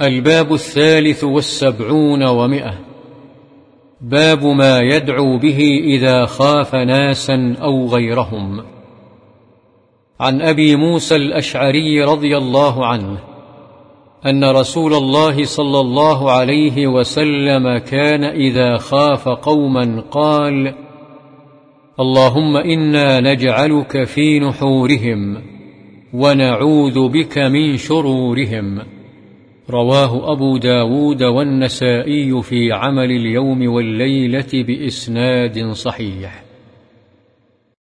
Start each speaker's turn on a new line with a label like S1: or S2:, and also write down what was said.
S1: الباب الثالث والسبعون ومئة. باب ما يدعو به إذا خاف ناسا أو غيرهم. عن أبي موسى الأشعري رضي الله عنه أن رسول الله صلى الله عليه وسلم كان إذا خاف قوما قال اللهم إنا نجعلك في نحورهم ونعوذ بك من شرورهم. رواه أبو داود والنسائي في عمل اليوم والليلة بإسناد صحيح.